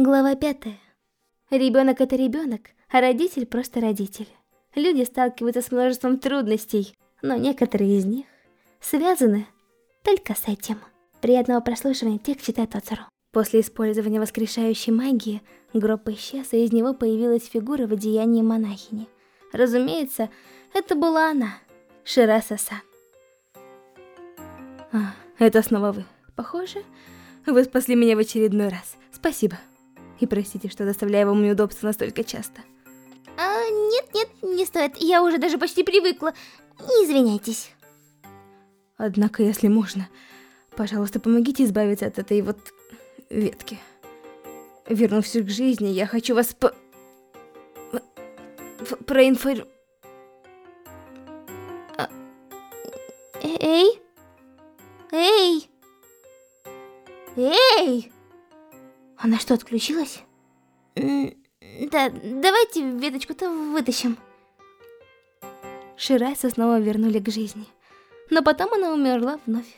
Глава пятая. Ребенок это ребенок, а родитель просто родитель. Люди сталкиваются с множеством трудностей, но некоторые из них связаны только с этим. Приятного прослушивания текст читает Оцару. После использования воскрешающей магии, гроб исчез, и из него появилась фигура в одеянии монахини. Разумеется, это была она, Шираса-сан. А, это снова вы. Похоже, вы спасли меня в очередной раз. Спасибо. И простите, что доставляю вам неудобства настолько часто. А, нет-нет, не стоит. Я уже даже почти привыкла. Не извиняйтесь. Однако, если можно, пожалуйста, помогите избавиться от этой вот ветки. Вернувшись к жизни, я хочу вас по... проинфор... А... Эй? Эй! Эй! Она что, отключилась? Да, давайте веточку-то вытащим. Ширайса снова вернули к жизни. Но потом она умерла вновь.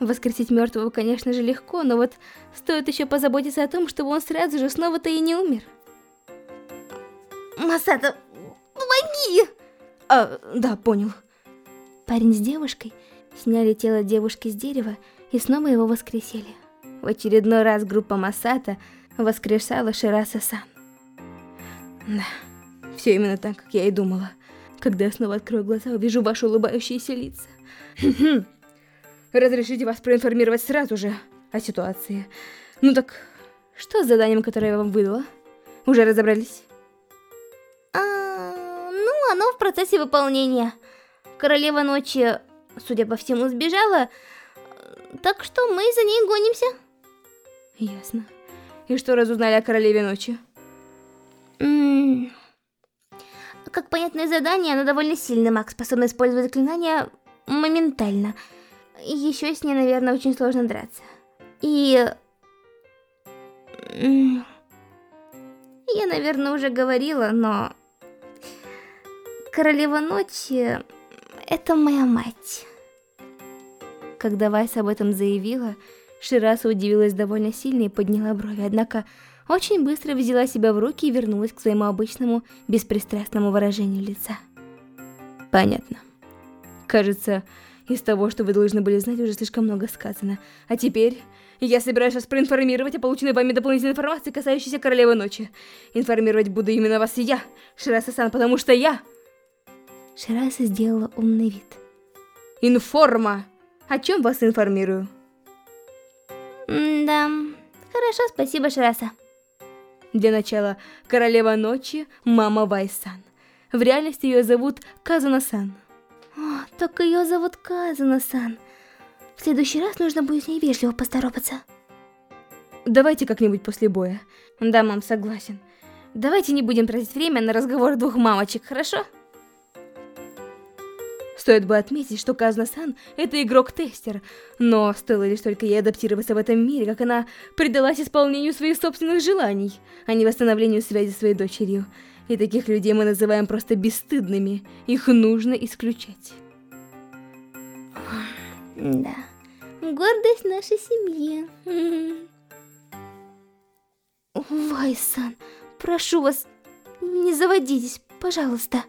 Воскресить мертвого, конечно же, легко, но вот стоит еще позаботиться о том, чтобы он сразу же снова-то и не умер. Масата, помоги! А, да, понял. Парень с девушкой сняли тело девушки с дерева и снова его воскресили. В очередной раз группа Масата воскрешала Шираса-сан. Да, все именно так, как я и думала. Когда я снова открою глаза, увижу ваши улыбающиеся лица. Разрешите вас проинформировать сразу же о ситуации. Ну так, что с заданием, которое я вам выдала? Уже разобрались? А, ну, оно в процессе выполнения. Королева ночи, судя по всему, сбежала, так что мы за ней гонимся. Ясно. И что разузнали о Королеве Ночи? Как понятное задание, оно довольно сильный маг, способный использовать заклинания моментально. Еще с ней, наверное, очень сложно драться. И... Я, наверное, уже говорила, но... Королева Ночи... Это моя мать. Когда Вайс об этом заявила, Шираса удивилась довольно сильно и подняла брови, однако очень быстро взяла себя в руки и вернулась к своему обычному, беспристрастному выражению лица. Понятно. Кажется, из того, что вы должны были знать, уже слишком много сказано. А теперь я собираюсь вас проинформировать о полученной вами дополнительной информации, касающейся Королевы Ночи. Информировать буду именно вас и я, Шираса-сан, потому что я... Шираса сделала умный вид. Информа! О чем вас информирую? Да, хорошо, спасибо, Шираса. Для начала, королева ночи, мама Вайсан. В реальности ее зовут Казуна-сан. О, так ее зовут Казуна-сан. В следующий раз нужно будет с ней вежливо поздороваться. Давайте как-нибудь после боя. Да, мам, согласен. Давайте не будем тратить время на разговор двух мамочек, хорошо? Стоит бы отметить, что Казна-сан — это игрок-тестер, но стоило лишь только ей адаптироваться в этом мире, как она предалась исполнению своих собственных желаний, а не восстановлению связи с своей дочерью. И таких людей мы называем просто бесстыдными, их нужно исключать. Да, гордость нашей семьи. Вайсан, прошу вас, не заводитесь, пожалуйста.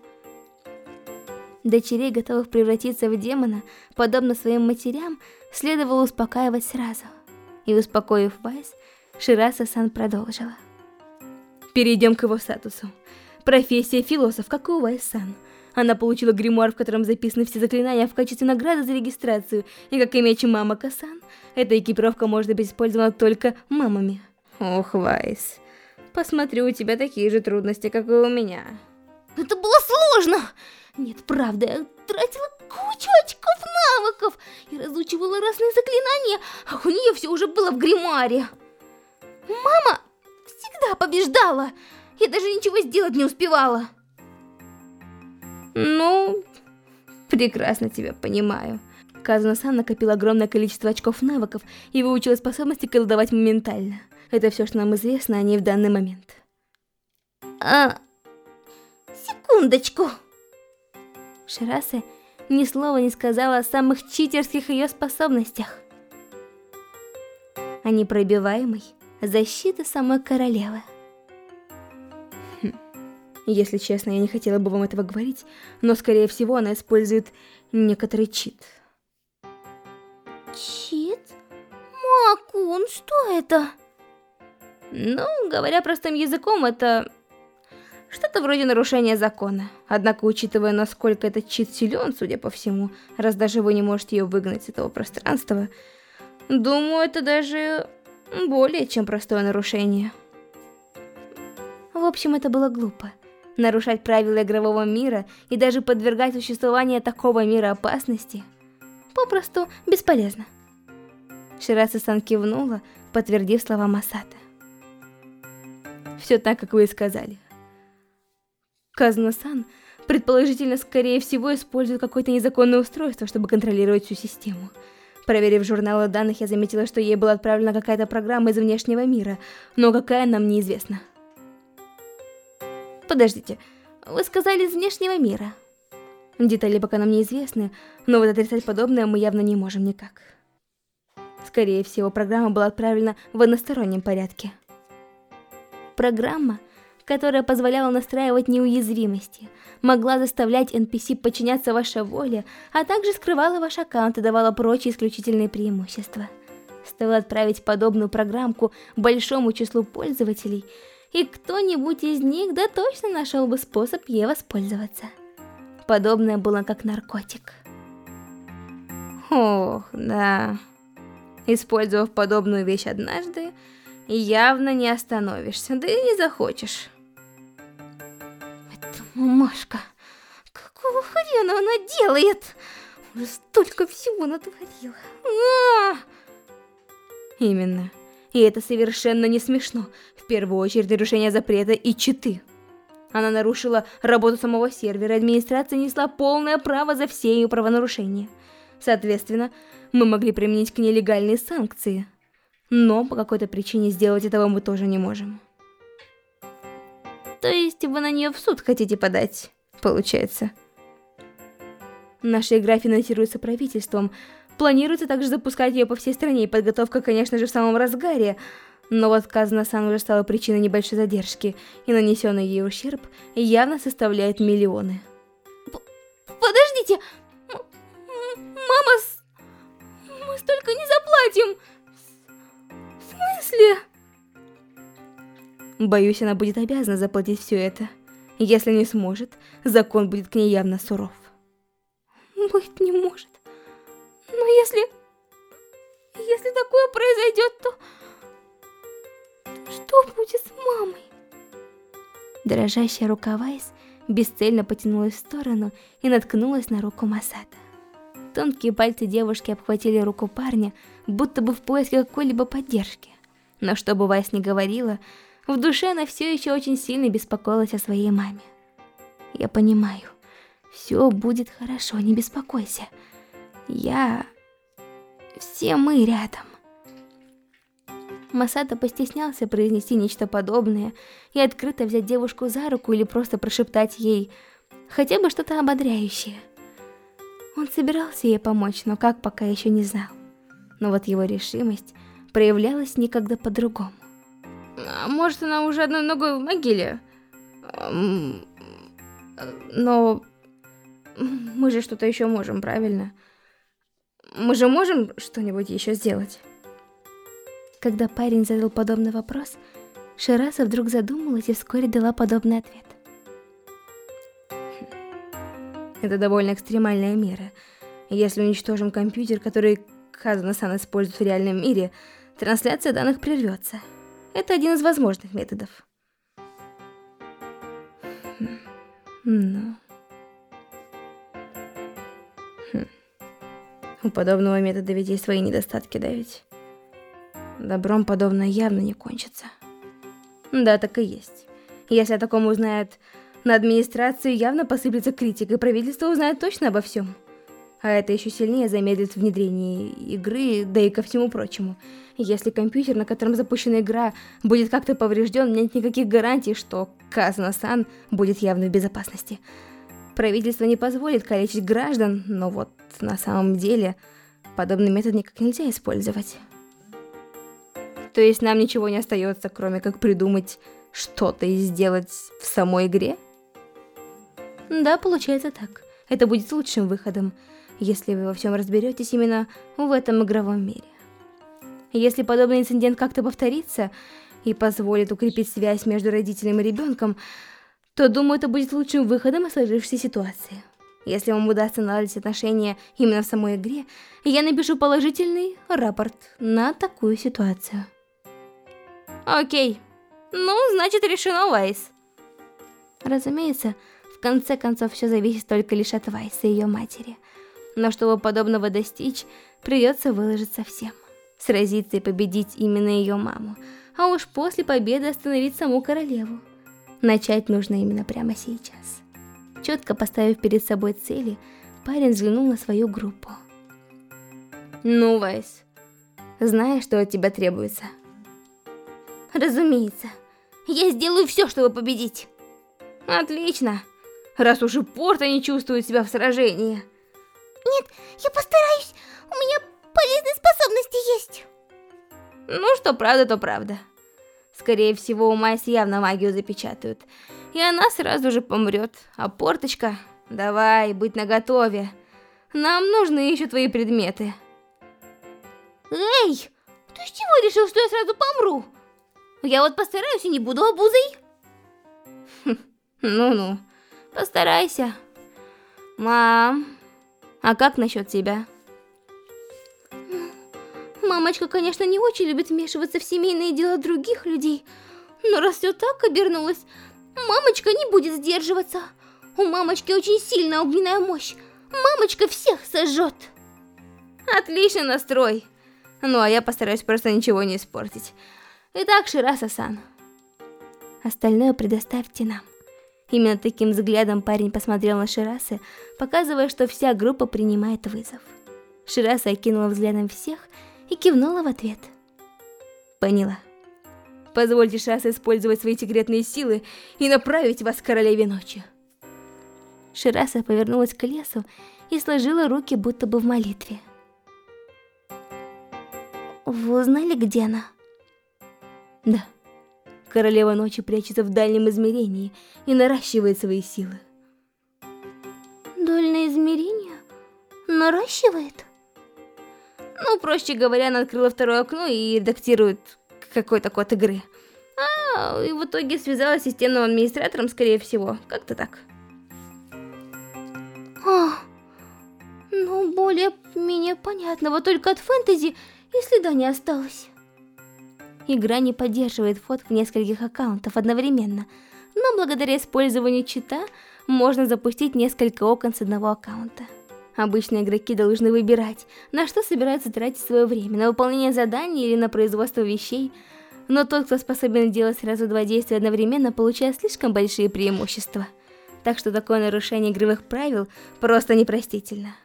Дочерей, готовых превратиться в демона, подобно своим матерям, следовало успокаивать сразу. И успокоив Вайс, Шираса-сан продолжила. Перейдем к его статусу. Профессия философ, как и у Вайс-сан. Она получила гримуар, в котором записаны все заклинания в качестве награды за регистрацию, и как и меч Мама Касан, эта экипировка может быть использована только мамами. Ох, Вайс, посмотрю, у тебя такие же трудности, как и у меня. Это было сложно! Нет, правда, я тратила кучу очков навыков и разучивала разные заклинания, а у нее все уже было в гримуаре. Мама всегда побеждала, я даже ничего сделать не успевала. Ну, прекрасно тебя понимаю. Казуна-сан накопил огромное количество очков навыков и выучила способности колдовать моментально. Это все, что нам известно о ней в данный момент. А... Секундочку. Ширасе ни слова не сказала о самых читерских ее способностях. О непробиваемой защита самой королевы. Хм. Если честно, я не хотела бы вам этого говорить, но скорее всего она использует некоторый чит. Чит? Макун, что это? Ну, говоря простым языком, это что-то вроде нарушения закона. Однако, учитывая, насколько этот чит силен, судя по всему, раз даже вы не можете ее выгнать с этого пространства, думаю, это даже более чем простое нарушение. В общем, это было глупо. Нарушать правила игрового мира и даже подвергать существование такого мира опасности попросту бесполезно. Шираса-сан кивнула, подтвердив слова Масата. Все так, как вы и сказали. Казуна-сан, предположительно, скорее всего, использует какое-то незаконное устройство, чтобы контролировать всю систему. Проверив журналы данных, я заметила, что ей была отправлена какая-то программа из внешнего мира, но какая нам неизвестна. Подождите, вы сказали из внешнего мира? Детали пока нам неизвестны, но вот отрицать подобное мы явно не можем никак. Скорее всего, программа была отправлена в одностороннем порядке. Программа которая позволяла настраивать неуязвимости, могла заставлять NPC подчиняться вашей воле, а также скрывала ваш аккаунт и давала прочие исключительные преимущества. Стоило отправить подобную программку большому числу пользователей, и кто-нибудь из них да точно нашел бы способ ей воспользоваться. Подобное было как наркотик. Ох, да. Использовав подобную вещь однажды, явно не остановишься, да и не захочешь. Мамашка, какого хрена она делает? Уже столько всего натворила. -а! Именно. И это совершенно не смешно. В первую очередь нарушение запрета и читы. Она нарушила работу самого сервера, администрация несла полное право за все ее правонарушения. Соответственно, мы могли применить к ней легальные санкции. Но по какой-то причине сделать этого мы тоже не можем. То есть вы на нее в суд хотите подать, получается? Наша игра финансируется правительством. Планируется также запускать ее по всей стране, и подготовка, конечно же, в самом разгаре. Но вот Казана-сан уже стала причиной небольшой задержки, и нанесенный ей ущерб явно составляет миллионы. П Подождите! Мама, мы столько не заплатим! В смысле? Боюсь, она будет обязана заплатить все это. Если не сможет, закон будет к ней явно суров. Быть не может. Но если... Если такое произойдет, то... Что будет с мамой? Дрожащая рука Вайс бесцельно потянулась в сторону и наткнулась на руку Масата. Тонкие пальцы девушки обхватили руку парня, будто бы в поиске какой-либо поддержки. Но что бы Вайс ни говорила, в душе она все еще очень сильно беспокоилась о своей маме. Я понимаю, все будет хорошо, не беспокойся. Я... Все мы рядом. Масата постеснялся произнести нечто подобное и открыто взять девушку за руку или просто прошептать ей хотя бы что-то ободряющее. Он собирался ей помочь, но как пока еще не знал. Но вот его решимость проявлялась никогда по-другому. А может, она уже одной ногой в могиле? Но мы же что-то еще можем, правильно? Мы же можем что-нибудь еще сделать? Когда парень задал подобный вопрос, Шираса вдруг задумалась и вскоре дала подобный ответ. Это довольно экстремальная мера. Если уничтожим компьютер, который Казана-сан использует в реальном мире, трансляция данных прервется. Это один из возможных методов. Ну... Хм. У подобного метода ведь есть свои недостатки, да ведь? Добром подобное явно не кончится. Да, так и есть. Если о таком узнают на администрацию, явно посыплется критика, и правительство узнает точно обо всем. А это еще сильнее замедлит внедрение игры, да и ко всему прочему. Если компьютер, на котором запущена игра, будет как-то поврежден, нет никаких гарантий, что Казана-сан будет явно в безопасности. Правительство не позволит калечить граждан, но вот на самом деле подобный метод никак нельзя использовать. То есть нам ничего не остается, кроме как придумать что-то и сделать в самой игре? Да, получается так. Это будет лучшим выходом, если вы во всем разберетесь именно в этом игровом мире. Если подобный инцидент как-то повторится и позволит укрепить связь между родителем и ребенком, то, думаю, это будет лучшим выходом из сложившейся ситуации. Если вам удастся наладить отношения именно в самой игре, я напишу положительный рапорт на такую ситуацию. Окей. Ну, значит, решено, Вайс. Разумеется, в конце концов, все зависит только лишь от Вайса и ее матери. Но чтобы подобного достичь, придется выложиться всем сразиться и победить именно ее маму, а уж после победы остановить саму королеву. Начать нужно именно прямо сейчас. Четко поставив перед собой цели, парень взглянул на свою группу. Ну, Вайс, знаешь, что от тебя требуется? Разумеется. Я сделаю все, чтобы победить. Отлично. Раз уж и Порта не чувствует себя в сражении. Нет, я постараюсь. У меня полезные способности есть. Ну, что правда, то правда. Скорее всего, у Майс явно магию запечатают. И она сразу же помрет. А Порточка, давай, быть наготове. Нам нужны еще твои предметы. Эй, ты с чего решил, что я сразу помру? Я вот постараюсь и не буду обузой. Ну-ну, постарайся. Мам, а как насчет тебя? Мамочка, конечно, не очень любит вмешиваться в семейные дела других людей, но раз все так обернулось, мамочка не будет сдерживаться. У мамочки очень сильная огненная мощь. Мамочка всех сожжет. Отличный настрой. Ну, а я постараюсь просто ничего не испортить. Итак, Шираса-сан. Остальное предоставьте нам. Именно таким взглядом парень посмотрел на Ширасы, показывая, что вся группа принимает вызов. Шираса окинула взглядом всех и кивнула в ответ. Поняла. Позвольте Шас использовать свои секретные силы и направить вас к королеве ночи. Шираса повернулась к лесу и сложила руки будто бы в молитве. Вы узнали, где она? Да. Королева ночи прячется в дальнем измерении и наращивает свои силы. Дальнее измерение? Наращивает? Ну, проще говоря, она открыла второе окно и редактирует какой-то код игры. А, и в итоге связалась с системным администратором, скорее всего. Как-то так. А, ну, более-менее понятного, только от фэнтези и следа не осталось. Игра не поддерживает фоток нескольких аккаунтов одновременно, но благодаря использованию чита можно запустить несколько окон с одного аккаунта. Обычно игроки должны выбирать, на что собираются тратить свое время, на выполнение заданий или на производство вещей. Но тот, кто способен делать сразу два действия одновременно, получает слишком большие преимущества. Так что такое нарушение игровых правил просто непростительно.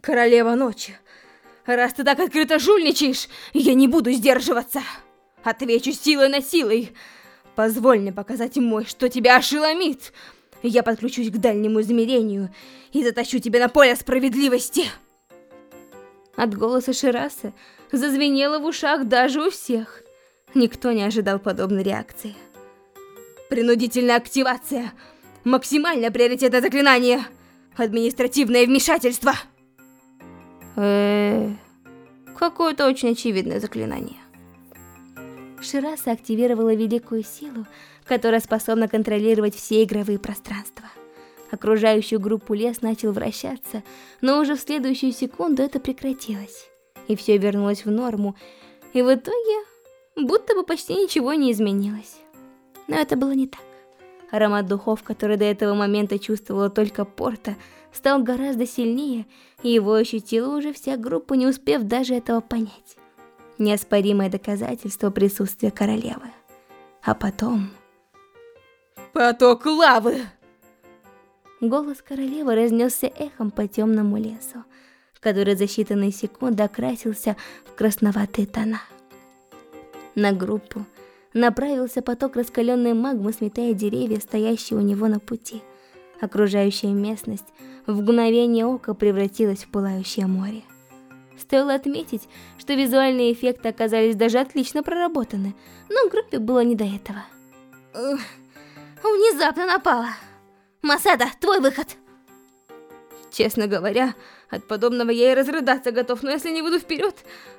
Королева ночи, раз ты так открыто жульничаешь, я не буду сдерживаться. Отвечу силой на силой. Позволь мне показать мой, что тебя ошеломит. Я подключусь к дальнему измерению и затащу тебя на поле справедливости. От голоса Ширасы зазвенело в ушах даже у всех. Никто не ожидал подобной реакции. Принудительная активация. Максимально приоритетное заклинание. Административное вмешательство. Э, какое-то очень очевидное заклинание. Шираса активировала великую силу, которая способна контролировать все игровые пространства. Окружающую группу лес начал вращаться, но уже в следующую секунду это прекратилось. И все вернулось в норму, и в итоге будто бы почти ничего не изменилось. Но это было не так. Аромат духов, который до этого момента чувствовала только Порта, стал гораздо сильнее, и его ощутила уже вся группа, не успев даже этого понять. Неоспоримое доказательство присутствия королевы. А потом... Поток лавы! Голос королевы разнесся эхом по темному лесу, который за считанные секунды окрасился в красноватые тона. На группу направился поток раскаленной магмы, сметая деревья, стоящие у него на пути. Окружающая местность в мгновение ока превратилась в пылающее море. Стоило отметить, что визуальные эффекты оказались даже отлично проработаны, но группе было не до этого. Внезапно напала. Масада, твой выход. Честно говоря, от подобного я и разрыдаться готов, но если не буду вперед,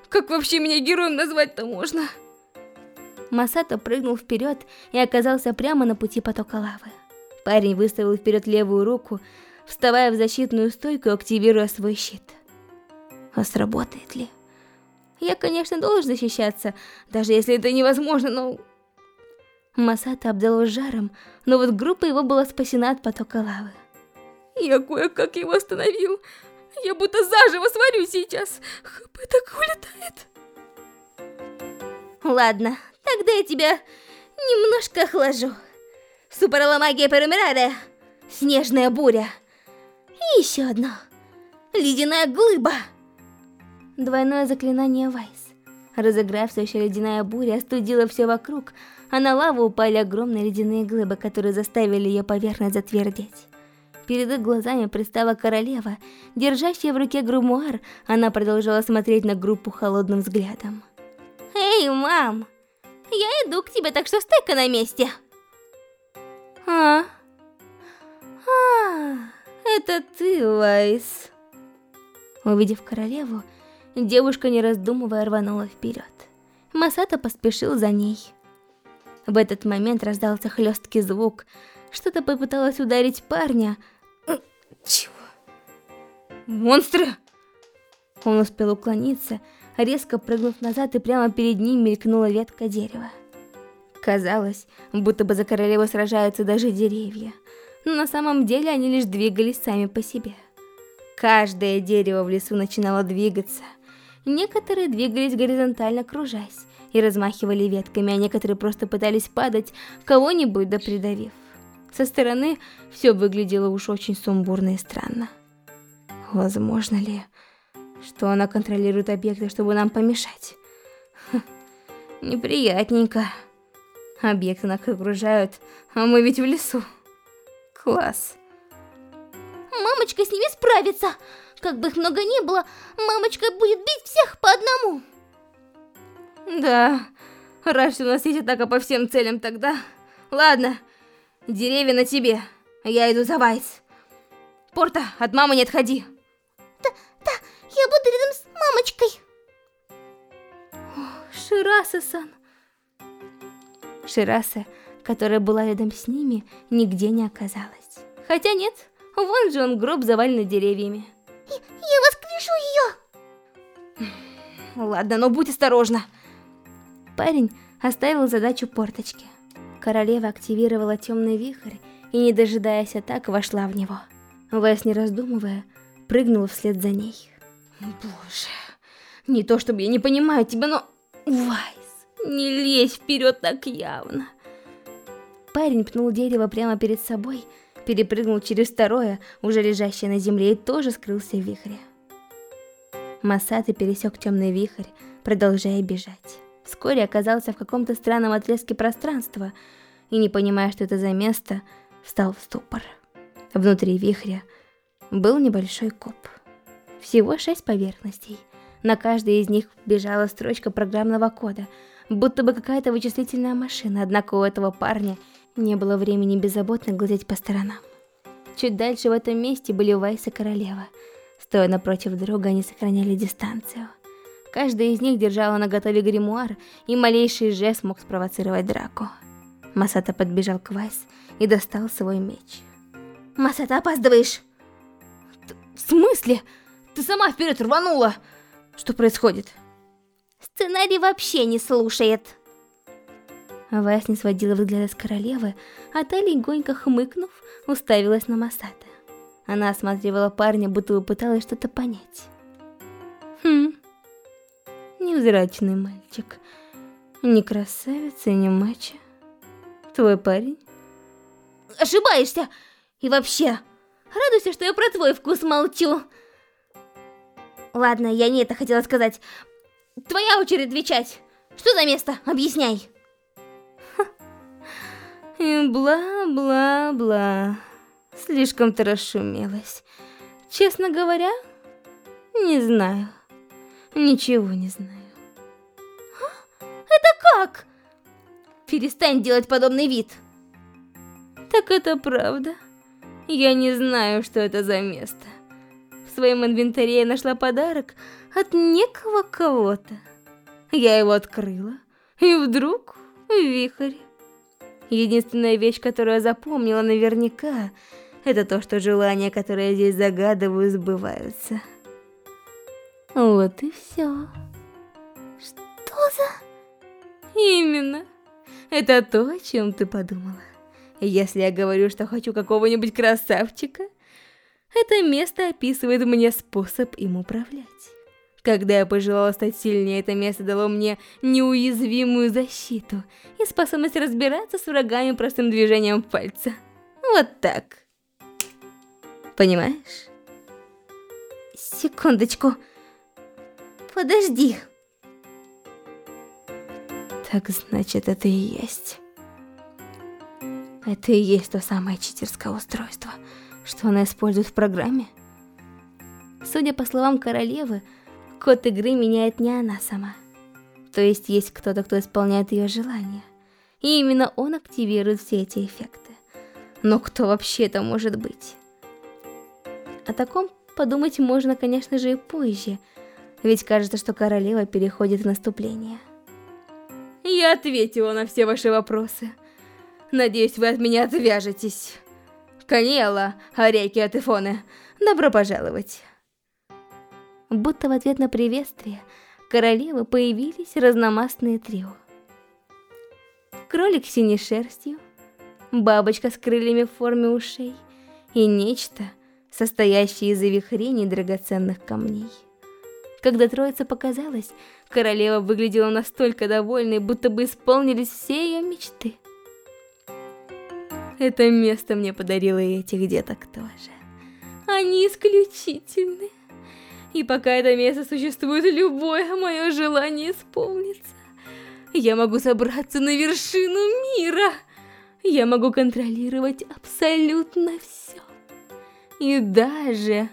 как вообще меня героем назвать-то можно? Масата прыгнул вперед и оказался прямо на пути потока лавы. Парень выставил вперед левую руку, вставая в защитную стойку и активируя свой щит. А сработает ли? Я, конечно, должен защищаться, даже если это невозможно, но... Масата обдало жаром, но вот группа его была спасена от потока лавы. Я кое-как его остановил. Я будто заживо сварю сейчас. ХП так улетает. Ладно, тогда я тебя немножко охлажу. Суперламагия Перумирада. Снежная буря. И еще одно. Ледяная глыба. Двойное заклинание Вайс. Разыгравшаяся ледяная буря остудила все вокруг, а на лаву упали огромные ледяные глыбы, которые заставили ее поверхность затвердеть. Перед их глазами пристала королева, держащая в руке гримуар, она продолжала смотреть на группу холодным взглядом. «Эй, мам! Я иду к тебе, так что стой-ка на месте!» «А? А, это ты, Вайс!» Увидев королеву, девушка, не раздумывая, рванула вперед. Масата поспешил за ней. В этот момент раздался хлесткий звук. Что-то попыталось ударить парня, чего? Монстры! Он успел уклониться, резко прыгнув назад, и прямо перед ним мелькнула ветка дерева. Казалось, будто бы за королеву сражаются даже деревья, но на самом деле они лишь двигались сами по себе. Каждое дерево в лесу начинало двигаться. Некоторые двигались горизонтально кружась и размахивали ветками, а некоторые просто пытались падать, кого-нибудь да придавив. Со стороны все выглядело уж очень сумбурно и странно. Возможно ли, что она контролирует объекты, чтобы нам помешать? Хм, неприятненько. Объекты нас окружают, а мы ведь в лесу. Класс. Мамочка с ними справится. Как бы их много ни было, мамочка будет бить всех по одному. Да, что у нас есть атака по всем целям тогда. Ладно, Деревья на тебе, а я иду за Вайс. Порта, от мамы не отходи. Да, да, я буду рядом с мамочкой. Шираса-сан. Шираса, которая была рядом с ними, нигде не оказалась. Хотя нет, вон же он гроб заваленный деревьями. Я, воскрешу ее. Ладно, но будь осторожна. Парень оставил задачу порточке. Королева активировала темный вихрь и, не дожидаясь атак, вошла в него. Вайс, не раздумывая, прыгнул вслед за ней. Боже, не то чтобы я не понимаю тебя, но... Вайс, не лезь вперед так явно. Парень пнул дерево прямо перед собой, перепрыгнул через второе, уже лежащее на земле, и тоже скрылся в вихре. Масаты пересек темный вихрь, продолжая бежать. Вскоре оказался в каком-то странном отрезке пространства и, не понимая, что это за место, встал в ступор. Внутри вихря был небольшой куб. Всего шесть поверхностей. На каждой из них бежала строчка программного кода, будто бы какая-то вычислительная машина, однако у этого парня не было времени беззаботно глазеть по сторонам. Чуть дальше в этом месте были Вайс и Королева. Стоя напротив друга, они сохраняли дистанцию. Каждая из них держала на готове гримуар, и малейший жест мог спровоцировать драку. Масата подбежал к Вайс и достал свой меч. «Масата, опаздываешь!» «В смысле? Ты сама вперед рванула! Что происходит?» «Сценарий вообще не слушает!» Вайс не сводила взгляда с королевы, а та, легонько хмыкнув, уставилась на Масата. Она осматривала парня, будто бы пыталась что-то понять. «Хм, невзрачный мальчик. Не красавица, не мача. Твой парень? Ошибаешься! И вообще, радуйся, что я про твой вкус молчу. Ладно, я не это хотела сказать. Твоя очередь отвечать. Что за место? Объясняй. И бла-бла-бла. Слишком ты расшумелась. Честно говоря, не знаю. Ничего не знаю. А? Это как? Перестань делать подобный вид. Так это правда. Я не знаю, что это за место. В своем инвентаре я нашла подарок от некого кого-то. Я его открыла, и вдруг вихрь. Единственная вещь, которую я запомнила наверняка, это то, что желания, которые я здесь загадываю, сбываются. Вот и все. Что за... Именно. Это то, о чем ты подумала. Если я говорю, что хочу какого-нибудь красавчика, это место описывает мне способ им управлять. Когда я пожелала стать сильнее, это место дало мне неуязвимую защиту и способность разбираться с врагами простым движением пальца. Вот так. Понимаешь? Секундочку. Подожди. Так значит, это и есть. Это и есть то самое читерское устройство, что она использует в программе. Судя по словам королевы, код игры меняет не она сама. То есть есть кто-то, кто исполняет ее желания. И именно он активирует все эти эффекты. Но кто вообще это может быть? О таком подумать можно, конечно же, и позже. Ведь кажется, что королева переходит в наступление. Я ответила на все ваши вопросы. Надеюсь, вы от меня отвяжетесь. Канела, Орейки от Ифоны, добро пожаловать. Будто в ответ на приветствие королевы появились разномастные трио. Кролик с синей шерстью, бабочка с крыльями в форме ушей и нечто, состоящее из завихрений драгоценных камней. Когда троица показалась, королева выглядела настолько довольной, будто бы исполнились все ее мечты. Это место мне подарило и этих деток тоже. Они исключительны. И пока это место существует, любое мое желание исполнится. Я могу собраться на вершину мира. Я могу контролировать абсолютно все. И даже...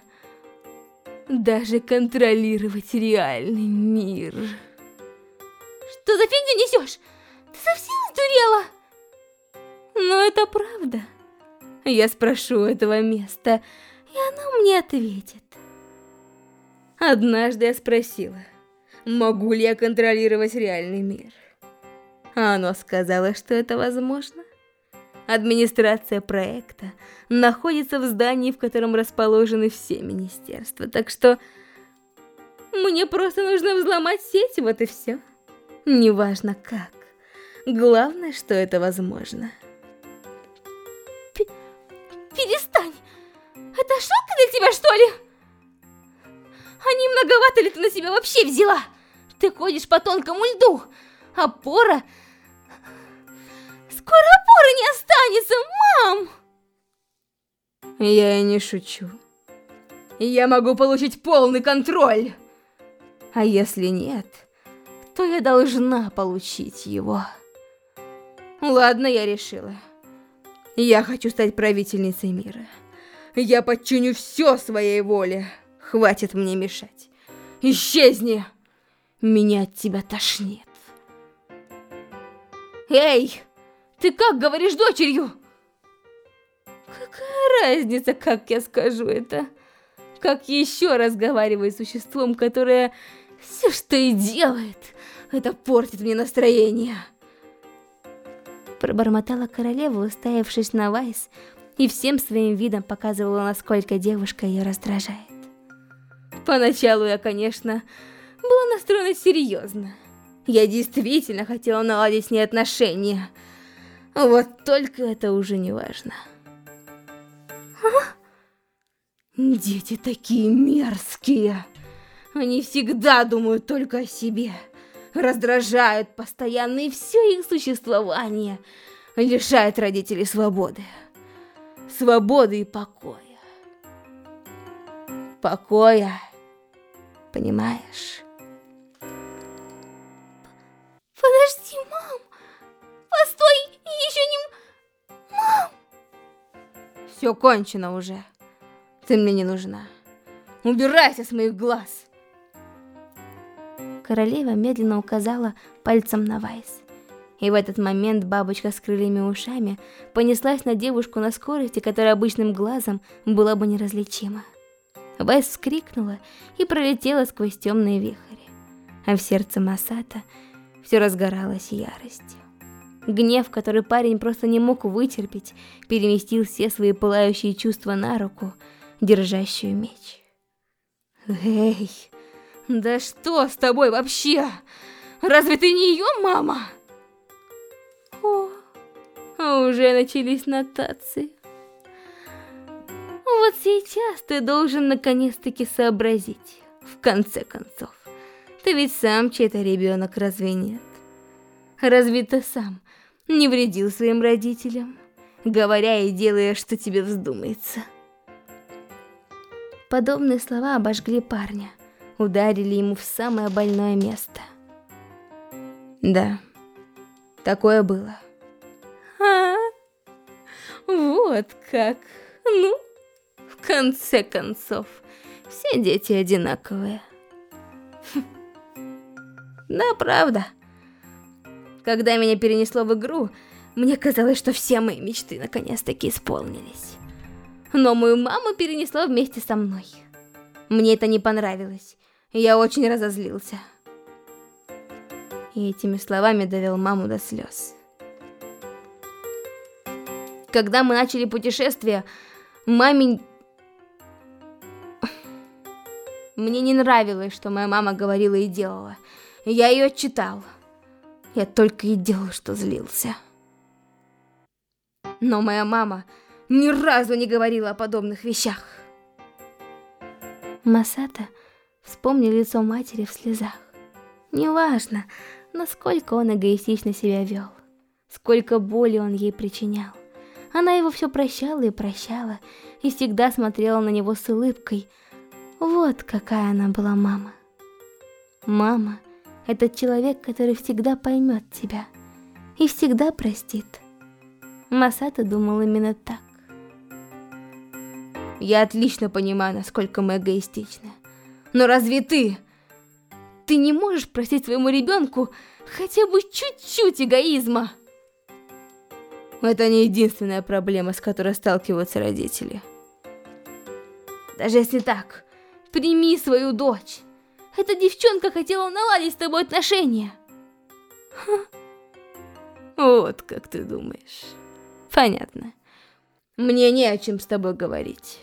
Даже контролировать реальный мир. Что за фигню несешь? Ты совсем сдурела? Но это правда. Я спрошу этого места, и оно мне ответит. Однажды я спросила, могу ли я контролировать реальный мир. А оно сказало, что это возможно. Администрация проекта находится в здании, в котором расположены все министерства, так что мне просто нужно взломать сеть, вот и все. Неважно как. Главное, что это возможно. Перестань! Это шок для тебя, что ли? Не многовато ли ты на себя вообще взяла? Ты ходишь по тонкому льду. Опора... Скоро опоры не останется, мам! Я и не шучу. Я могу получить полный контроль. А если нет, то я должна получить его. Ладно, я решила. Я хочу стать правительницей мира. Я подчиню все своей воле. Хватит мне мешать. Исчезни! Меня от тебя тошнит. Эй, ты как говоришь дочерью? Какая разница, как я скажу это? Как еще разговариваю с существом, которое все, что и делает, это портит мне настроение. Пробормотала королева, уставившись на Вайс, и всем своим видом показывала, насколько девушка ее раздражает. Поначалу я, конечно, была настроена серьезно. Я действительно хотела наладить с ней отношения. Вот только это уже не важно. А? Дети такие мерзкие. Они всегда думают только о себе раздражают постоянно, и все их существование лишает родителей свободы. Свободы и покоя. Покоя, понимаешь? Подожди, мам! Постой, еще не... Мам! Все кончено уже. Ты мне не нужна. Убирайся с моих глаз. Королева медленно указала пальцем на Вайс. И в этот момент бабочка с крыльями и ушами понеслась на девушку на скорости, которая обычным глазом была бы неразличима. Вайс вскрикнула и пролетела сквозь темные вихри, а в сердце Масата все разгоралось яростью. Гнев, который парень просто не мог вытерпеть, переместил все свои пылающие чувства на руку, держащую меч. Эй, да что с тобой вообще? Разве ты не ее мама? О, а уже начались нотации. Вот сейчас ты должен наконец-таки сообразить. В конце концов, ты ведь сам чей-то ребенок, разве нет? Разве ты сам не вредил своим родителям, говоря и делая, что тебе вздумается? Подобные слова обожгли парня, ударили ему в самое больное место. Да, такое было. А, вот как. Ну, конце концов, все дети одинаковые. Да, правда. Когда меня перенесло в игру, мне казалось, что все мои мечты наконец-таки исполнились. Но мою маму перенесло вместе со мной. Мне это не понравилось. Я очень разозлился. И этими словами довел маму до слез. Когда мы начали путешествие, маме... Мне не нравилось, что моя мама говорила и делала. Я ее читал. Я только и делал, что злился. Но моя мама ни разу не говорила о подобных вещах. Масата вспомнил лицо матери в слезах. Неважно, насколько он эгоистично себя вел, сколько боли он ей причинял. Она его все прощала и прощала, и всегда смотрела на него с улыбкой. Вот какая она была мама. Мама — этот человек, который всегда поймет тебя и всегда простит. Масата думал именно так. Я отлично понимаю, насколько мы эгоистичны. Но разве ты... Ты не можешь простить своему ребенку хотя бы чуть-чуть эгоизма? Это не единственная проблема, с которой сталкиваются родители. Даже если так, прими свою дочь. Эта девчонка хотела наладить с тобой отношения. Ха. Вот как ты думаешь. Понятно. Мне не о чем с тобой говорить.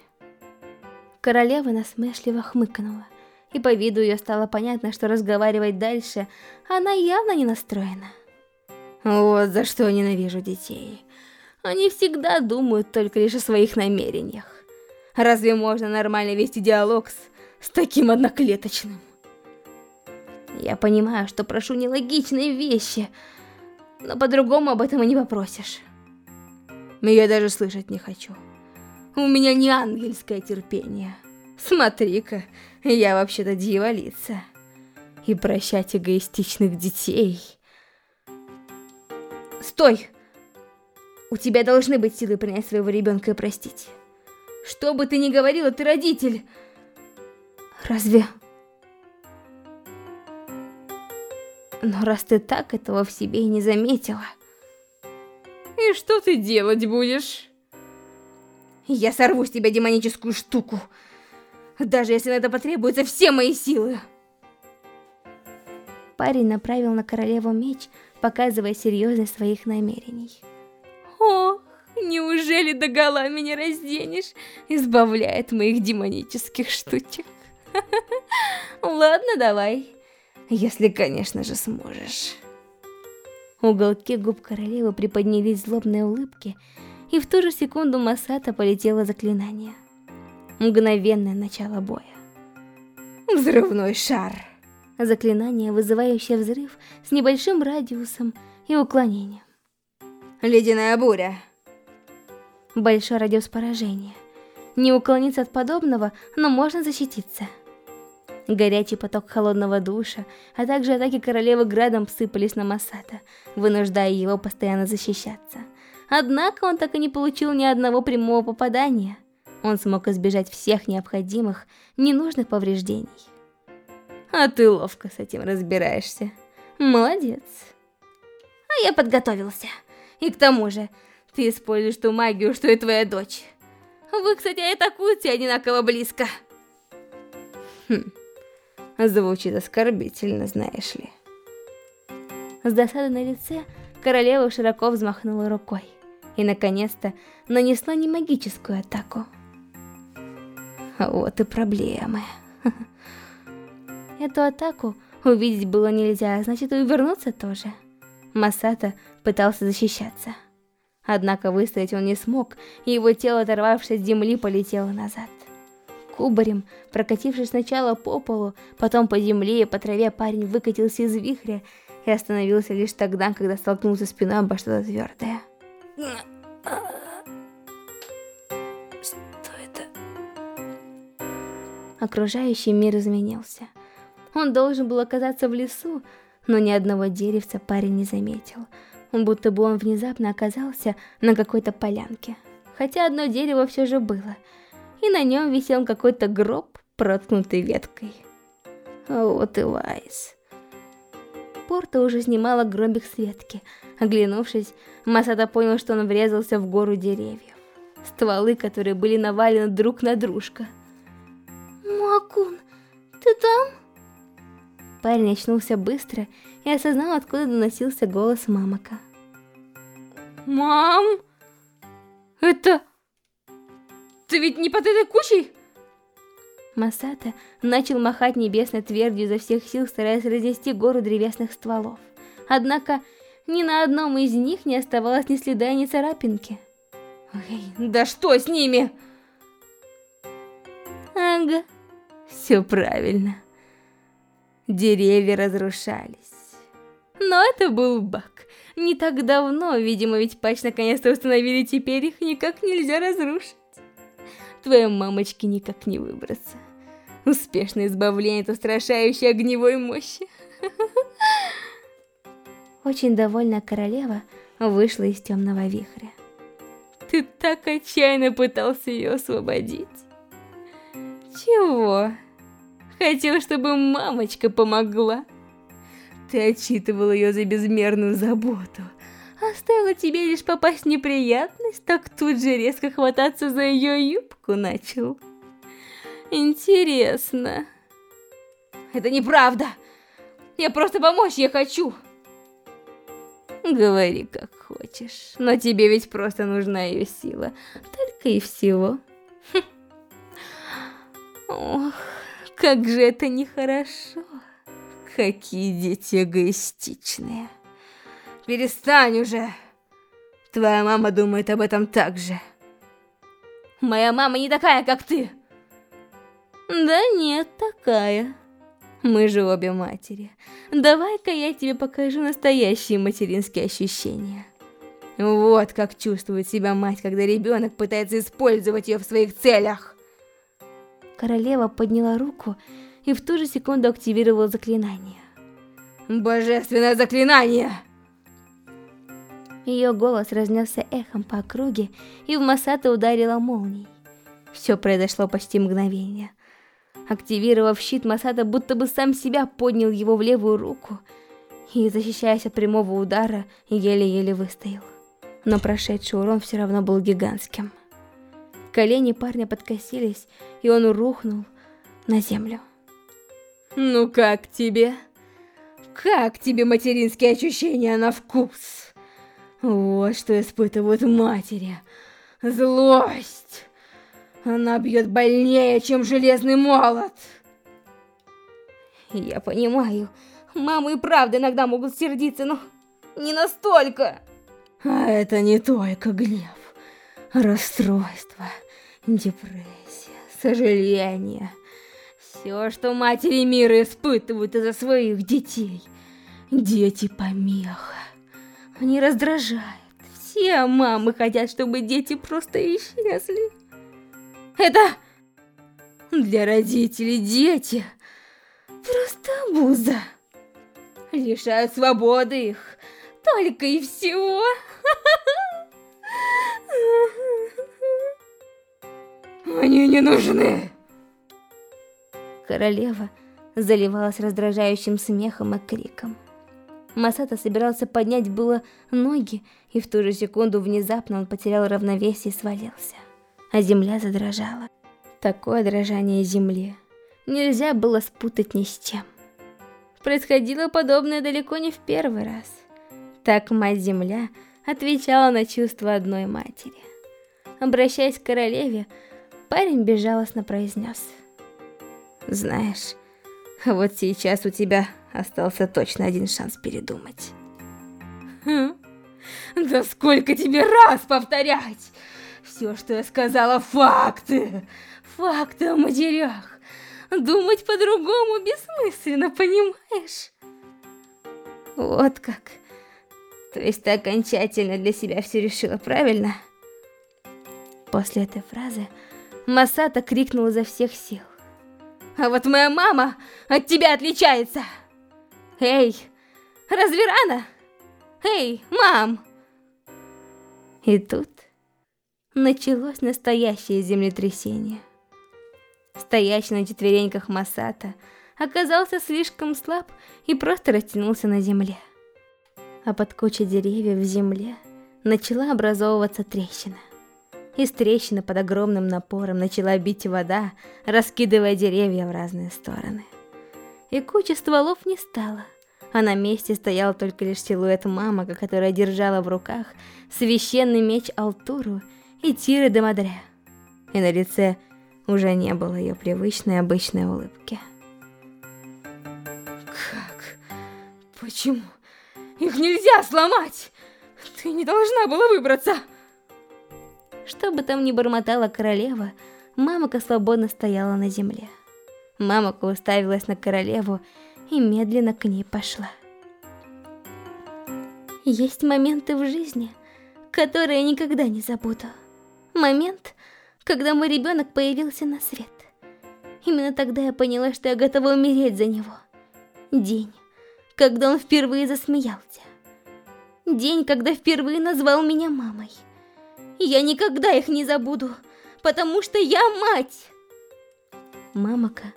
Королева насмешливо хмыкнула, и по виду ее стало понятно, что разговаривать дальше она явно не настроена. Вот за что я ненавижу детей. Они всегда думают только лишь о своих намерениях. Разве можно нормально вести диалог с, с таким одноклеточным? Я понимаю, что прошу нелогичные вещи, но по-другому об этом и не попросишь. Я даже слышать не хочу. У меня не ангельское терпение. Смотри-ка, я вообще-то дьяволица. И прощать эгоистичных детей... Стой! У тебя должны быть силы принять своего ребенка и простить. Что бы ты ни говорила, ты родитель. Разве... Но раз ты так этого в себе и не заметила... И что ты делать будешь? Я сорву с тебя демоническую штуку. Даже если на это потребуются все мои силы. Парень направил на королеву меч, показывая серьезность своих намерений. Ох, неужели догола меня разденешь, избавляя от моих демонических штучек? Ладно, давай. Если, конечно же, сможешь. Уголки губ королевы приподнялись злобной улыбки, и в ту же секунду Масата полетело заклинание. Мгновенное начало боя. Взрывной шар. Заклинание, вызывающее взрыв с небольшим радиусом и уклонением. Ледяная буря. Большой радиус поражения. Не уклониться от подобного, но можно защититься. Горячий поток холодного душа, а также атаки королевы градом сыпались на Масата, вынуждая его постоянно защищаться. Однако он так и не получил ни одного прямого попадания. Он смог избежать всех необходимых, ненужных повреждений. А ты ловко с этим разбираешься. Молодец. А я подготовился. И к тому же, ты используешь ту магию, что и твоя дочь. Вы, кстати, атакуете одинаково близко. Хм. Звучит оскорбительно, знаешь ли. С досадой на лице королева широко взмахнула рукой и, наконец-то, нанесла не магическую атаку. Вот и проблемы. Эту атаку увидеть было нельзя, значит и увернуться тоже. Масата пытался защищаться. Однако выстоять он не смог, и его тело, оторвавшись от земли, полетело назад. Кубарем, прокатившись сначала по полу, потом по земле и по траве, парень выкатился из вихря и остановился лишь тогда, когда столкнулся спиной обо что-то твердое. Что это? Окружающий мир изменился. Он должен был оказаться в лесу, но ни одного деревца парень не заметил. Будто бы он внезапно оказался на какой-то полянке. Хотя одно дерево все же было, и на нем висел какой-то гроб, проткнутый веткой. Вот и Вайс. Порта уже снимала гробик с ветки. Оглянувшись, Масата понял, что он врезался в гору деревьев. Стволы, которые были навалены друг на дружка. Макун, ты там? Парень очнулся быстро и осознал, откуда доносился голос Мамака. «Мам! Это... Ты ведь не под этой кучей?» Масата начал махать небесной твердью изо всех сил, стараясь разнести гору древесных стволов. Однако ни на одном из них не оставалось ни следа, ни царапинки. Ой, да что с ними? Ага, все правильно деревья разрушались. Но это был баг. Не так давно, видимо, ведь патч наконец-то установили, теперь их никак нельзя разрушить. Твоей мамочке никак не выбраться. Успешное избавление от устрашающей огневой мощи. Очень довольная королева вышла из темного вихря. Ты так отчаянно пытался ее освободить. Чего? Хотел, чтобы мамочка помогла. Ты отчитывал ее за безмерную заботу. А стоило тебе лишь попасть в неприятность, так тут же резко хвататься за ее юбку начал. Интересно. Это неправда. Я просто помочь ей хочу. Говори как хочешь, но тебе ведь просто нужна ее сила. Только и всего. Хм. Ох. Как же это нехорошо. Какие дети эгоистичные. Перестань уже. Твоя мама думает об этом так же. Моя мама не такая, как ты. Да нет, такая. Мы же обе матери. Давай-ка я тебе покажу настоящие материнские ощущения. Вот как чувствует себя мать, когда ребенок пытается использовать ее в своих целях. Королева подняла руку и в ту же секунду активировала заклинание. Божественное заклинание! Ее голос разнесся эхом по округе, и в Масата ударила молнией. Все произошло почти мгновение. Активировав щит, Масата будто бы сам себя поднял его в левую руку и, защищаясь от прямого удара, еле-еле выстоял. Но прошедший урон все равно был гигантским. Колени парня подкосились, и он рухнул на землю. «Ну как тебе? Как тебе материнские ощущения на вкус? Вот что испытывают матери. Злость! Она бьет больнее, чем железный молот!» «Я понимаю, мамы и правда иногда могут сердиться, но не настолько!» «А это не только гнев расстройство, депрессия, сожаление. Все, что матери мира испытывают из-за своих детей. Дети помеха. Они раздражают. Все мамы хотят, чтобы дети просто исчезли. Это для родителей дети просто обуза. Лишают свободы их только и всего. Они не нужны. Королева заливалась раздражающим смехом и криком. Масата собирался поднять было ноги, и в ту же секунду внезапно он потерял равновесие и свалился. А земля задрожала. Такое дрожание земли нельзя было спутать ни с чем. Происходило подобное далеко не в первый раз. Так мать-земля отвечала на чувства одной матери. Обращаясь к королеве, парень безжалостно произнес. «Знаешь, вот сейчас у тебя остался точно один шанс передумать». Хм? Да сколько тебе раз повторять? Все, что я сказала, факты. Факты о матерях. Думать по-другому бессмысленно, понимаешь? Вот как. То есть ты окончательно для себя все решила, правильно? После этой фразы Масата крикнул изо всех сил. А вот моя мама от тебя отличается! Эй, разве рано? Эй, мам! И тут началось настоящее землетрясение. Стоящий на четвереньках Масата оказался слишком слаб и просто растянулся на земле. А под кучей деревьев в земле начала образовываться трещина. Из трещины под огромным напором начала бить вода, раскидывая деревья в разные стороны. И куча стволов не стало, а на месте стоял только лишь силуэт мамака, которая держала в руках священный меч Алтуру и Тиры де Мадре. И на лице уже не было ее привычной обычной улыбки. Как? Почему? Их нельзя сломать! Ты не должна была выбраться! Что бы там ни бормотала королева, мамака свободно стояла на земле. Мамака уставилась на королеву и медленно к ней пошла. Есть моменты в жизни, которые я никогда не забуду. Момент, когда мой ребенок появился на свет. Именно тогда я поняла, что я готова умереть за него. День, когда он впервые засмеялся. День, когда впервые назвал меня мамой. Я никогда их не забуду, потому что я мать. Мамака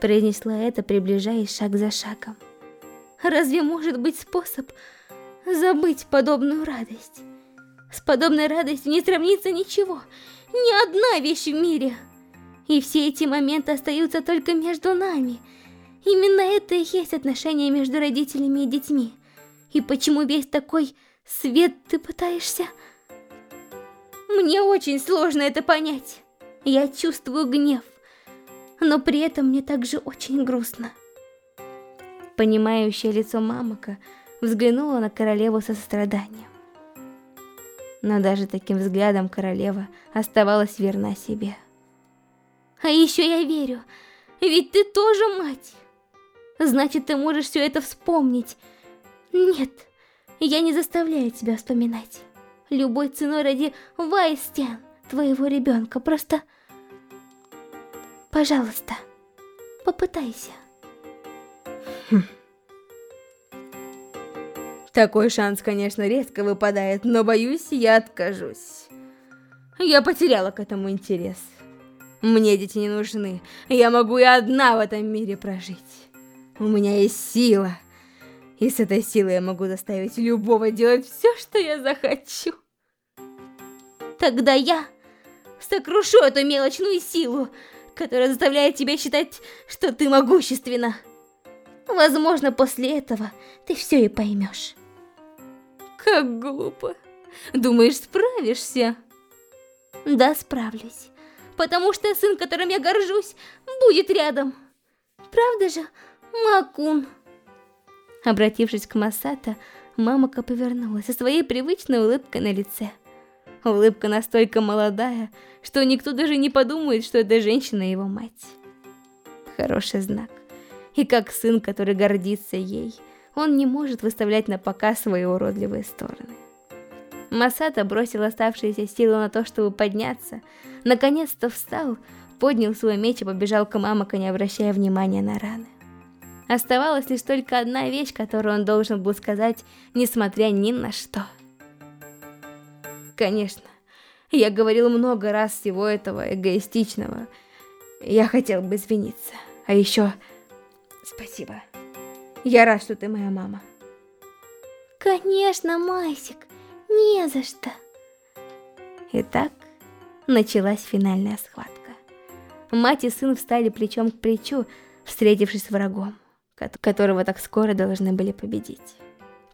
произнесла это, приближаясь шаг за шагом. Разве может быть способ забыть подобную радость? С подобной радостью не сравнится ничего, ни одна вещь в мире. И все эти моменты остаются только между нами. Именно это и есть отношение между родителями и детьми. И почему весь такой свет ты пытаешься... Мне очень сложно это понять. Я чувствую гнев, но при этом мне также очень грустно. Понимающее лицо мамака взглянула на королеву со состраданием. Но даже таким взглядом королева оставалась верна себе. А еще я верю, ведь ты тоже мать. Значит, ты можешь все это вспомнить. Нет, я не заставляю тебя вспоминать любой ценой ради Вайстен, твоего ребенка. Просто, пожалуйста, попытайся. Хм. Такой шанс, конечно, редко выпадает, но боюсь, я откажусь. Я потеряла к этому интерес. Мне дети не нужны. Я могу и одна в этом мире прожить. У меня есть сила. И с этой силой я могу заставить любого делать все, что я захочу. Тогда я сокрушу эту мелочную силу, которая заставляет тебя считать, что ты могущественна. Возможно, после этого ты все и поймешь. Как глупо. Думаешь, справишься? Да, справлюсь. Потому что сын, которым я горжусь, будет рядом. Правда же, Макун? Обратившись к Масата, мамака повернулась со своей привычной улыбкой на лице. Улыбка настолько молодая, что никто даже не подумает, что эта женщина его мать. Хороший знак. И как сын, который гордится ей, он не может выставлять на показ свои уродливые стороны. Масата бросил оставшиеся силы на то, чтобы подняться, наконец-то встал, поднял свой меч и побежал к Мамака, не обращая внимания на раны. Оставалась лишь только одна вещь, которую он должен был сказать, несмотря ни на что. Конечно, я говорил много раз всего этого эгоистичного. Я хотел бы извиниться. А еще Спасибо. Я рад, что ты моя мама. Конечно, Майсик, не за что. Итак, началась финальная схватка. Мать и сын встали плечом к плечу, встретившись с врагом, которого так скоро должны были победить.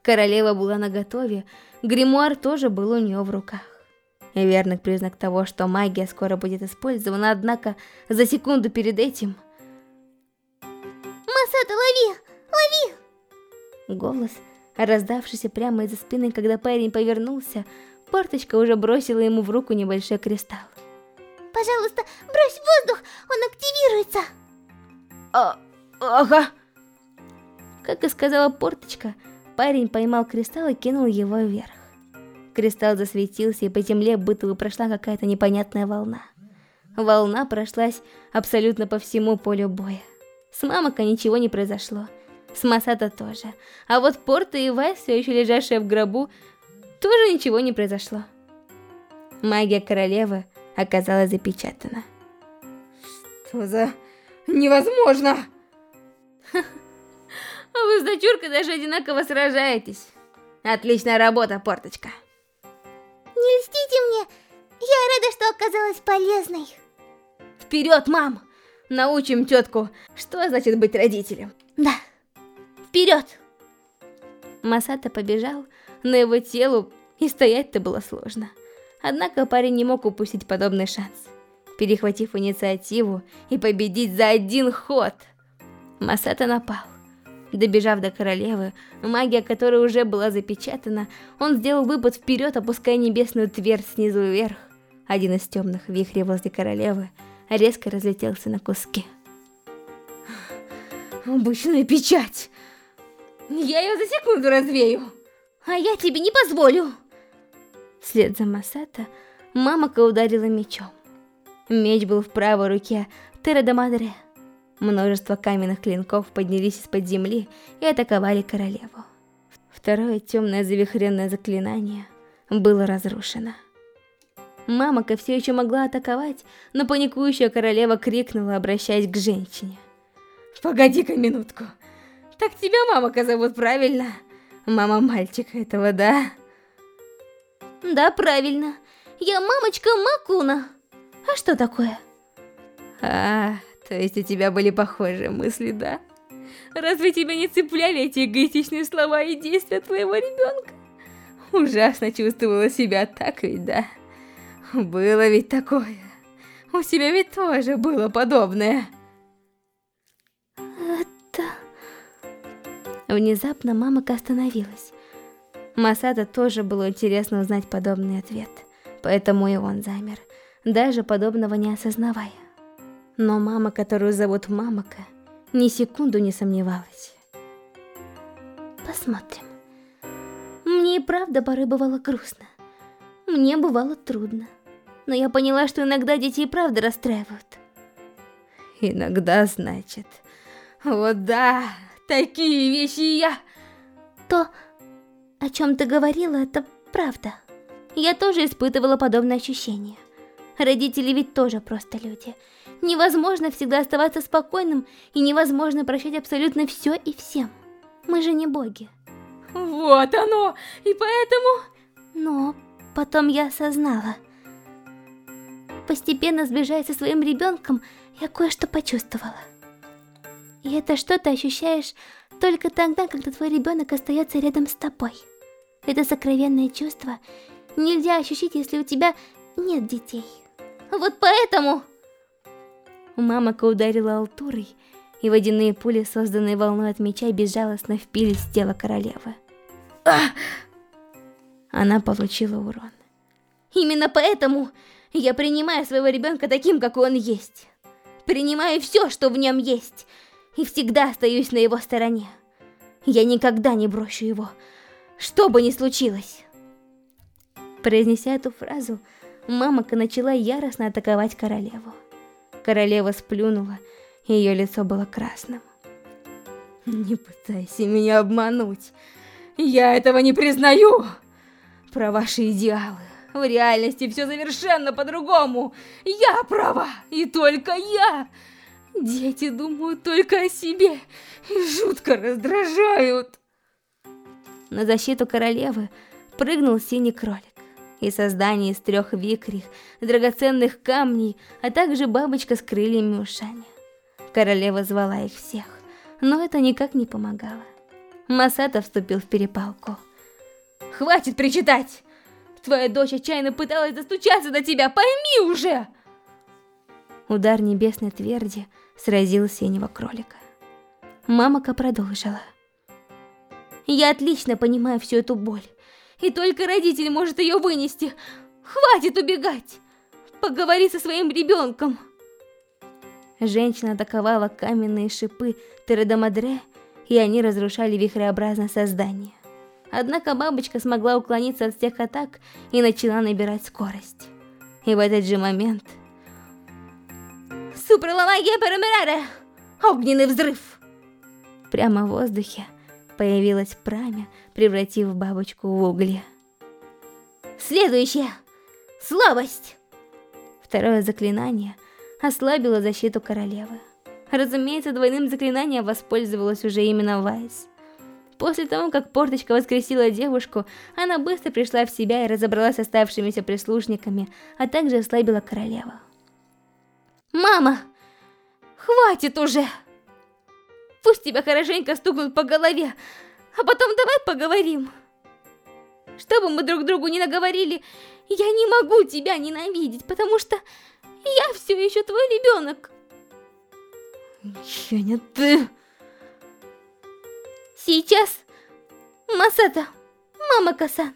Королева была наготове, гримуар тоже был у нее в руках. Верный признак того, что магия скоро будет использована, однако за секунду перед этим... «Масата, лови! Лови!» Голос, раздавшийся прямо из-за спины, когда парень повернулся, Порточка уже бросила ему в руку небольшой кристалл. Пожалуйста, брось воздух, он активируется. А, ага. Как и сказала Порточка, парень поймал кристалл и кинул его вверх. Кристалл засветился, и по земле будто прошла какая-то непонятная волна. Волна прошлась абсолютно по всему полю боя. С Мамока ничего не произошло. С Масата тоже. А вот Порта и Вайс, все еще лежащие в гробу, тоже ничего не произошло. Магия королевы оказалась запечатана. Что за... невозможно! А вы с дочуркой даже одинаково сражаетесь. Отличная работа, Порточка. Не льстите мне, я рада, что оказалась полезной. Вперед, мам! Научим тетку, что значит быть родителем. Да, вперед! Масата побежал, но его телу и стоять-то было сложно. Однако парень не мог упустить подобный шанс. Перехватив инициативу и победить за один ход, Масата напал. Добежав до королевы, магия которой уже была запечатана, он сделал выпад вперед, опуская небесную твердь снизу вверх. Один из темных вихрей возле королевы резко разлетелся на куски. Обычная печать! Я ее за секунду развею! А я тебе не позволю! Вслед за Масата Мамака ударила мечом. Меч был в правой руке Терра Мадре. Множество каменных клинков поднялись из-под земли и атаковали королеву. Второе темное завихренное заклинание было разрушено. Мамака все еще могла атаковать, но паникующая королева крикнула, обращаясь к женщине. «Погоди-ка минутку. Так тебя Мамака зовут, правильно? Мама мальчика этого, да?» Да, правильно. Я мамочка Макуна. А что такое? А, то есть у тебя были похожие мысли, да? Разве тебя не цепляли эти эгоистичные слова и действия твоего ребенка? Ужасно чувствовала себя так ведь, да? Было ведь такое. У тебя ведь тоже было подобное. Это... Внезапно мамака остановилась. Масада тоже было интересно узнать подобный ответ, поэтому и он замер, даже подобного не осознавая. Но мама, которую зовут Мамака, ни секунду не сомневалась. Посмотрим. Мне и правда порой бывало грустно. Мне бывало трудно. Но я поняла, что иногда дети и правда расстраивают. Иногда, значит. Вот да, такие вещи я... То о чем ты говорила, это правда. Я тоже испытывала подобное ощущение. Родители ведь тоже просто люди. Невозможно всегда оставаться спокойным и невозможно прощать абсолютно все и всем. Мы же не боги. Вот оно! И поэтому... Но потом я осознала. Постепенно сближаясь со своим ребенком, я кое-что почувствовала. И это что-то ощущаешь только тогда, когда твой ребенок остается рядом с тобой. Это сокровенное чувство нельзя ощутить, если у тебя нет детей. Вот поэтому... Мамака ударила алтурой, и водяные пули, созданные волной от меча, безжалостно впились в тело королевы. Она получила урон. Именно поэтому я принимаю своего ребенка таким, какой он есть. Принимаю все, что в нем есть, и всегда остаюсь на его стороне. Я никогда не брошу его, что бы ни случилось. Произнеся эту фразу, Мамака начала яростно атаковать королеву. Королева сплюнула, ее лицо было красным. Не пытайся меня обмануть. Я этого не признаю. Про ваши идеалы. В реальности все совершенно по-другому. Я права, и только я. Дети думают только о себе и жутко раздражают. На защиту королевы прыгнул синий кролик. И создание из трех викрих, драгоценных камней, а также бабочка с крыльями ушами. Королева звала их всех, но это никак не помогало. Масата вступил в перепалку. «Хватит причитать! Твоя дочь отчаянно пыталась достучаться до тебя, пойми уже!» Удар небесной тверди сразил синего кролика. Мамака продолжила. «Я отлично понимаю всю эту боль, и только родитель может ее вынести. Хватит убегать! Поговори со своим ребенком!» Женщина атаковала каменные шипы Тередомадре, и они разрушали вихреобразное создание. Однако бабочка смогла уклониться от всех атак и начала набирать скорость. И в этот же момент... Суперломагия Парамераре! Огненный взрыв! Прямо в воздухе появилось пламя, превратив бабочку в угли. Следующее! Слабость! Второе заклинание ослабило защиту королевы. Разумеется, двойным заклинанием воспользовалась уже именно Вайс. После того, как Порточка воскресила девушку, она быстро пришла в себя и разобралась с оставшимися прислужниками, а также ослабила королеву. «Мама! Хватит уже! Пусть тебя хорошенько стукнут по голове, а потом давай поговорим. Что бы мы друг другу не наговорили, я не могу тебя ненавидеть, потому что я все еще твой ребенок. Я не ты. Сейчас, Масата, мама Касан,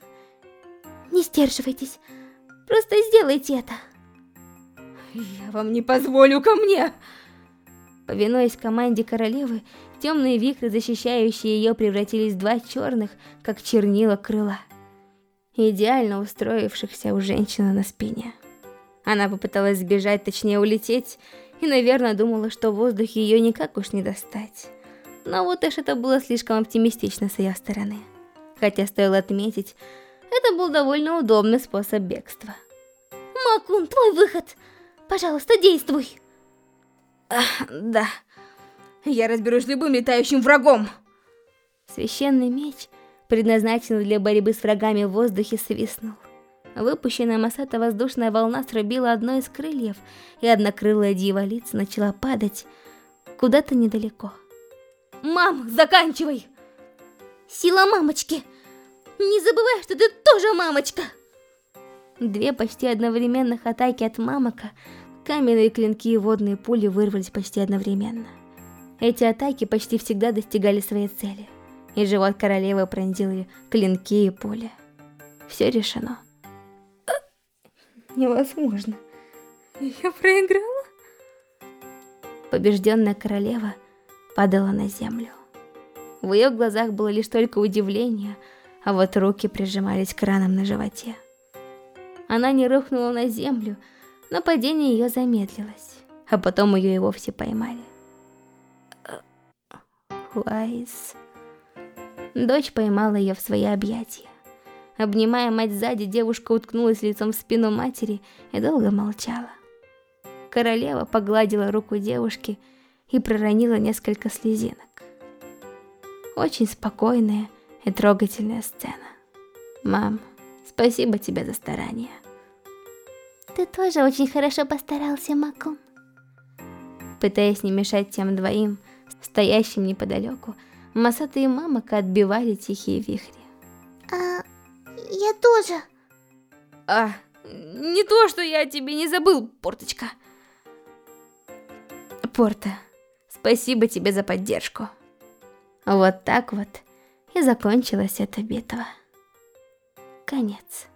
не сдерживайтесь, просто сделайте это. Я вам не позволю ко мне. Повинуясь команде королевы, темные вихры, защищающие ее, превратились в два черных, как чернила крыла, идеально устроившихся у женщины на спине. Она попыталась сбежать, точнее улететь, и, наверное, думала, что в воздухе ее никак уж не достать. Но вот уж это было слишком оптимистично с ее стороны. Хотя стоило отметить, это был довольно удобный способ бегства. Макун, твой выход! Пожалуйста, действуй! Ах, да. Я разберусь с любым летающим врагом. Священный меч, предназначенный для борьбы с врагами в воздухе, свистнул. Выпущенная Масата воздушная волна срубила одно из крыльев, и однокрылая дьяволица начала падать куда-то недалеко. «Мам, заканчивай!» «Сила мамочки! Не забывай, что ты тоже мамочка!» Две почти одновременных атаки от мамока Каменные клинки и водные пули вырвались почти одновременно. Эти атаки почти всегда достигали своей цели, и живот королевы пронзили клинки и пули. Все решено. Невозможно. Я проиграла? Побежденная королева падала на землю. В ее глазах было лишь только удивление, а вот руки прижимались к ранам на животе. Она не рухнула на землю, но падение ее замедлилось, а потом ее и вовсе поймали. Лайс. Дочь поймала ее в свои объятия. Обнимая мать сзади, девушка уткнулась лицом в спину матери и долго молчала. Королева погладила руку девушки и проронила несколько слезинок. Очень спокойная и трогательная сцена. Мам, спасибо тебе за старание. Ты тоже очень хорошо постарался, Макун. Пытаясь не мешать тем двоим, стоящим неподалеку, Масата и Мамака отбивали тихие вихри. А, я тоже. А, не то, что я тебе не забыл, Порточка. Порта, спасибо тебе за поддержку. Вот так вот и закончилась эта битва. Конец.